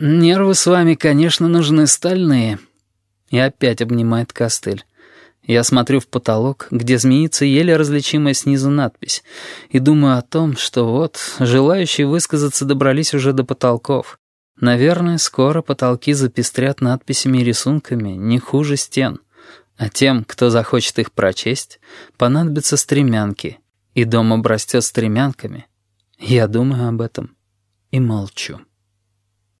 нервы с вами, конечно, нужны стальные». И опять обнимает костыль. Я смотрю в потолок, где змеится еле различимая снизу надпись, и думаю о том, что вот, желающие высказаться добрались уже до потолков. Наверное, скоро потолки запестрят надписями и рисунками не хуже стен. А тем, кто захочет их прочесть, понадобятся стремянки, и дом обрастет стремянками. Я думаю об этом и молчу.